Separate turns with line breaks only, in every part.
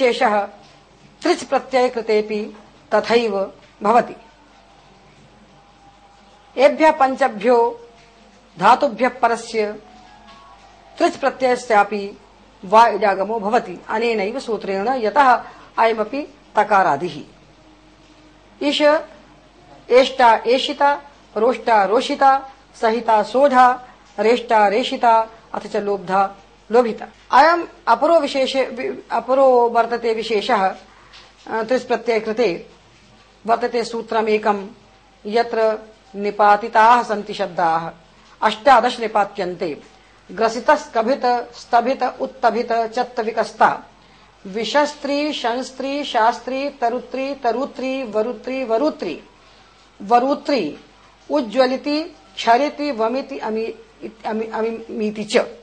शेषः त्रिच् प्रत्ययकृतेऽपि तथैव भवति। एभ्यः पञ्चभ्यो धातुभ्यः परस्य त्रिच् प्रत्ययस्यापि वा इडागमो भवति। अनेनैव सूत्रेण यतः अयमपि तकारादिः। ईश एष्टा एषिता, रोष्टा रोषिता, सहिता सोढा, रेष्टा रेषिता, अथ च लोब्धा लोभिता। अयम् अपरो विशेषे अपरो वर्तते विशेषः कृते। वर्तते सूत्रमेकम्, यत्र निपातिताः सन्ति शब्दाः। अष्टादश निपात्यन्ते। ग्रसित स्कभित स्तभित, उत्तभित चत्त विकस्ता विशस्त्री शंस्त्री शास्त्री तरुत्री तरुत्री, वरुत्री वरुत्री। वरुत्री, उज्ज्वलिति, क्षरिति, वमिति अमी अमी अमीति च।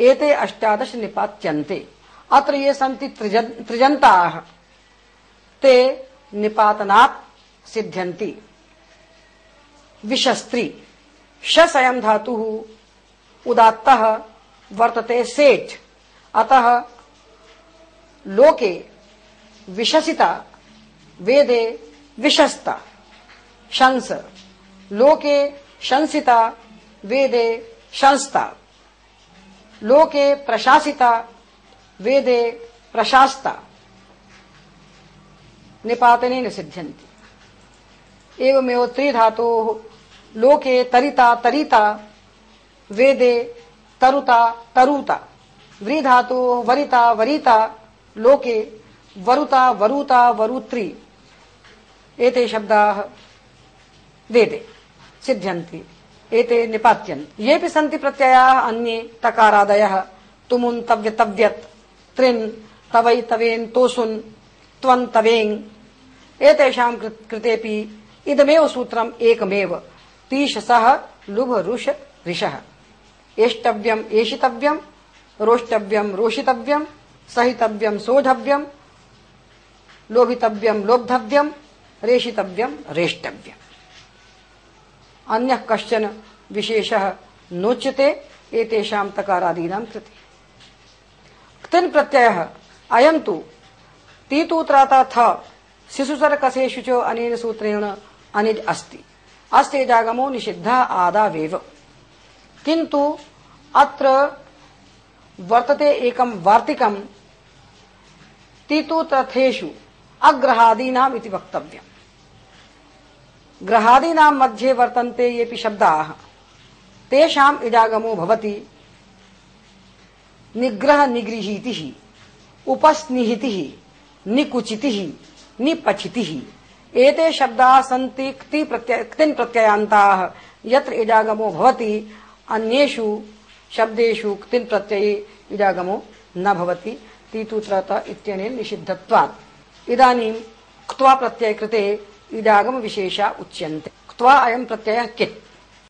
एते अष्टादश निपात्यन्ते। अत्र ये सन्ति त्रिजन्ताः। ते निपातनात् सिद्ध्यन्ति। विशस्त्री शसयं धातुः उदात्तः वर्तते सेठ। अतः लोके विशसिता वेदे विशस्ता शंस। लोके शंसिता, वेदे शंस्ता। लोके प्रशासिता, वेदे प्रशास्ता। निपातनेन सिद्ध्यन्ति एवमेव त्रिधातोः लोके तरिता तरिता, वेदे तरुता तरुता। व्रीधातोः वरिता वरिता, लोके वरुता वरुता वरुत्री। एते शब्दाः वेदे सिद्ध्यन्ति। एते निपात्यन्ति येऽपि सन्ति प्रत्ययाः अन्ये तकारादयः। तुमुन् तव्य तव्यत्। त्रिन् तवै तवेन् तोसुन् त्वन् तवेङ्। एतेषां कृतेऽपि इदमेव सूत्रम् एकमेव। तीशसः लुभ रुष ऋषः। एष्टव्यम् एषितव्यम्, रोष्टव्यम् रोषितव्यम्, सहितव्यम् सोढव्यम्, लोभितव्यम् लोब्धव्यम्, रेषितव्यम् रेष्टव्यम्। अन्यः कश्चन विशेषः नोच्यते एतेषां तकारादीनां कृते। क्तिन् प्रत्ययः, अयं तु तीतूत्राता थ शिशुसरकसेषु च अनेन सूत्रेण अनिज अस्ति। अस्तेजागमो निषिद्धः आदावेव। किन्तु अत्र वर्तते एकं वार्तिकं तीतुतथेषु अग्रहादीनाम् इति वक्तव्यम्। ग्रहादीनां मध्ये वर्तन्ते येऽपि शब्दाः। तेषाम् इडागमो भवति। निग्रह निगृहीतिः उपस्निहितिः, निकुचितिः, निपचितिः। एते शब्दाः सन्ति क्ति यत्र इडागमो भवति, अन्येषु शब्देषु क्तिन् प्रत्यये इडागमो न भवति। तीतुत्रत इत्यनेन निषिद्धत्वात्। इदानीं क्त्वा कृते इडागम विशेषा उच्यन्ते। क्त्वा अयं प्रत्ययः कित्